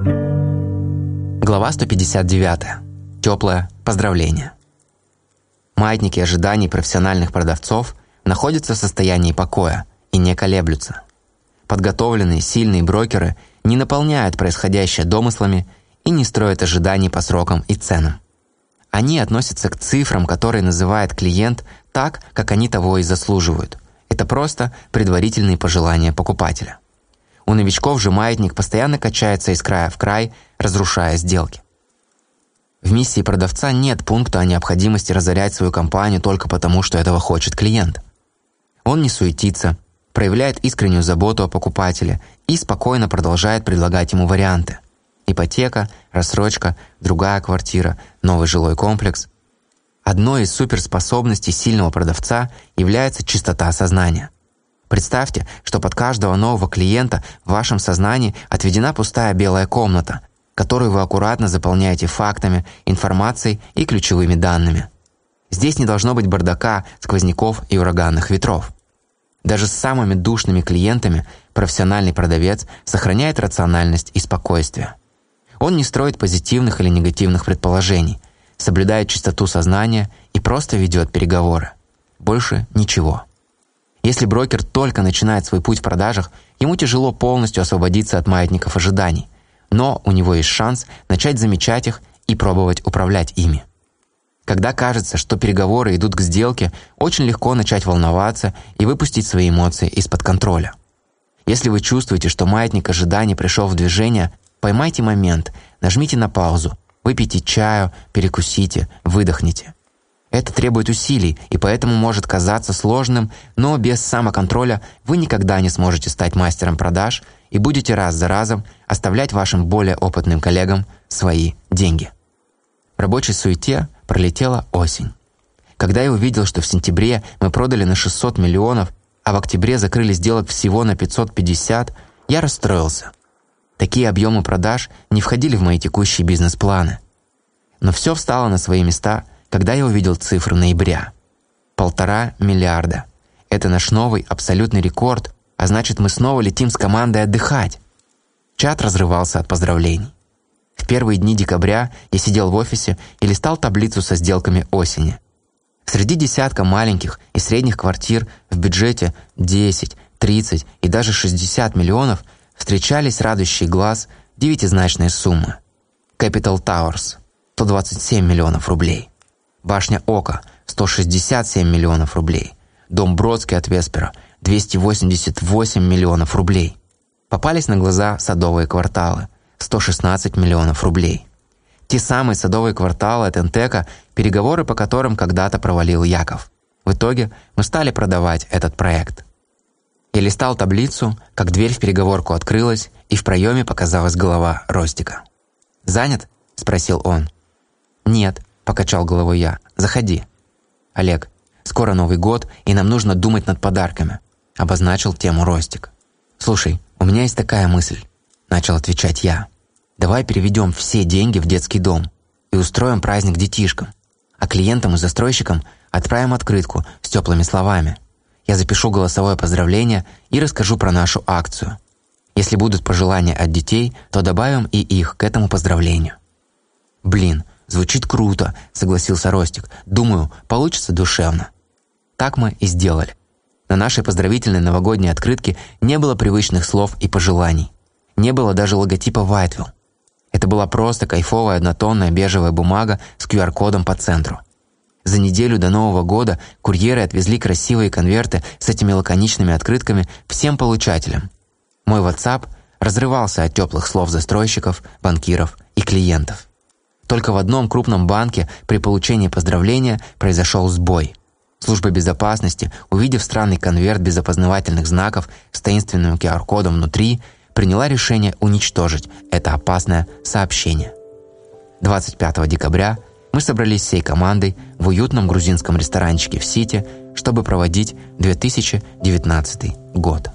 Глава 159. Теплое поздравление. Маятники ожиданий профессиональных продавцов находятся в состоянии покоя и не колеблются. Подготовленные, сильные брокеры не наполняют происходящее домыслами и не строят ожиданий по срокам и ценам. Они относятся к цифрам, которые называет клиент так, как они того и заслуживают. Это просто предварительные пожелания покупателя. У новичков же маятник постоянно качается из края в край, разрушая сделки. В миссии продавца нет пункта о необходимости разорять свою компанию только потому, что этого хочет клиент. Он не суетится, проявляет искреннюю заботу о покупателе и спокойно продолжает предлагать ему варианты. Ипотека, рассрочка, другая квартира, новый жилой комплекс. Одной из суперспособностей сильного продавца является чистота сознания. Представьте, что под каждого нового клиента в вашем сознании отведена пустая белая комната, которую вы аккуратно заполняете фактами, информацией и ключевыми данными. Здесь не должно быть бардака, сквозняков и ураганных ветров. Даже с самыми душными клиентами профессиональный продавец сохраняет рациональность и спокойствие. Он не строит позитивных или негативных предположений, соблюдает чистоту сознания и просто ведет переговоры. Больше ничего. Если брокер только начинает свой путь в продажах, ему тяжело полностью освободиться от маятников ожиданий – но у него есть шанс начать замечать их и пробовать управлять ими. Когда кажется, что переговоры идут к сделке, очень легко начать волноваться и выпустить свои эмоции из-под контроля. Если вы чувствуете, что маятник ожидания пришел в движение, поймайте момент, нажмите на паузу, выпейте чаю, перекусите, выдохните. Это требует усилий и поэтому может казаться сложным, но без самоконтроля вы никогда не сможете стать мастером продаж и будете раз за разом оставлять вашим более опытным коллегам свои деньги. В рабочей суете пролетела осень. Когда я увидел, что в сентябре мы продали на 600 миллионов, а в октябре закрыли сделок всего на 550, я расстроился. Такие объемы продаж не входили в мои текущие бизнес-планы. Но все встало на свои места, когда я увидел цифру ноября. Полтора миллиарда. Это наш новый абсолютный рекорд, а значит, мы снова летим с командой отдыхать. Чат разрывался от поздравлений. В первые дни декабря я сидел в офисе и листал таблицу со сделками осени. Среди десятка маленьких и средних квартир в бюджете 10, 30 и даже 60 миллионов встречались радующий глаз девятизначные суммы. Capital Towers – 127 миллионов рублей. Башня Ока – 167 миллионов рублей. Дом Бродский от Веспера – 288 миллионов рублей. Попались на глаза садовые кварталы – 116 миллионов рублей. Те самые садовые кварталы от Энтека, переговоры по которым когда-то провалил Яков. В итоге мы стали продавать этот проект. Я листал таблицу, как дверь в переговорку открылась, и в проеме показалась голова Ростика. «Занят?» – спросил он. «Нет», – покачал головой я. «Заходи». «Олег, скоро Новый год, и нам нужно думать над подарками обозначил тему Ростик. «Слушай, у меня есть такая мысль», – начал отвечать я. «Давай переведем все деньги в детский дом и устроим праздник детишкам, а клиентам и застройщикам отправим открытку с теплыми словами. Я запишу голосовое поздравление и расскажу про нашу акцию. Если будут пожелания от детей, то добавим и их к этому поздравлению». «Блин, звучит круто», – согласился Ростик. «Думаю, получится душевно». Так мы и сделали. На нашей поздравительной новогодней открытке не было привычных слов и пожеланий. Не было даже логотипа Whiteville. Это была просто кайфовая однотонная бежевая бумага с QR-кодом по центру. За неделю до Нового года курьеры отвезли красивые конверты с этими лаконичными открытками всем получателям. Мой WhatsApp разрывался от теплых слов застройщиков, банкиров и клиентов. Только в одном крупном банке при получении поздравления произошел сбой. Служба безопасности, увидев странный конверт без опознавательных знаков с таинственным QR-кодом внутри, приняла решение уничтожить это опасное сообщение. 25 декабря мы собрались всей командой в уютном грузинском ресторанчике в Сити, чтобы проводить 2019 год.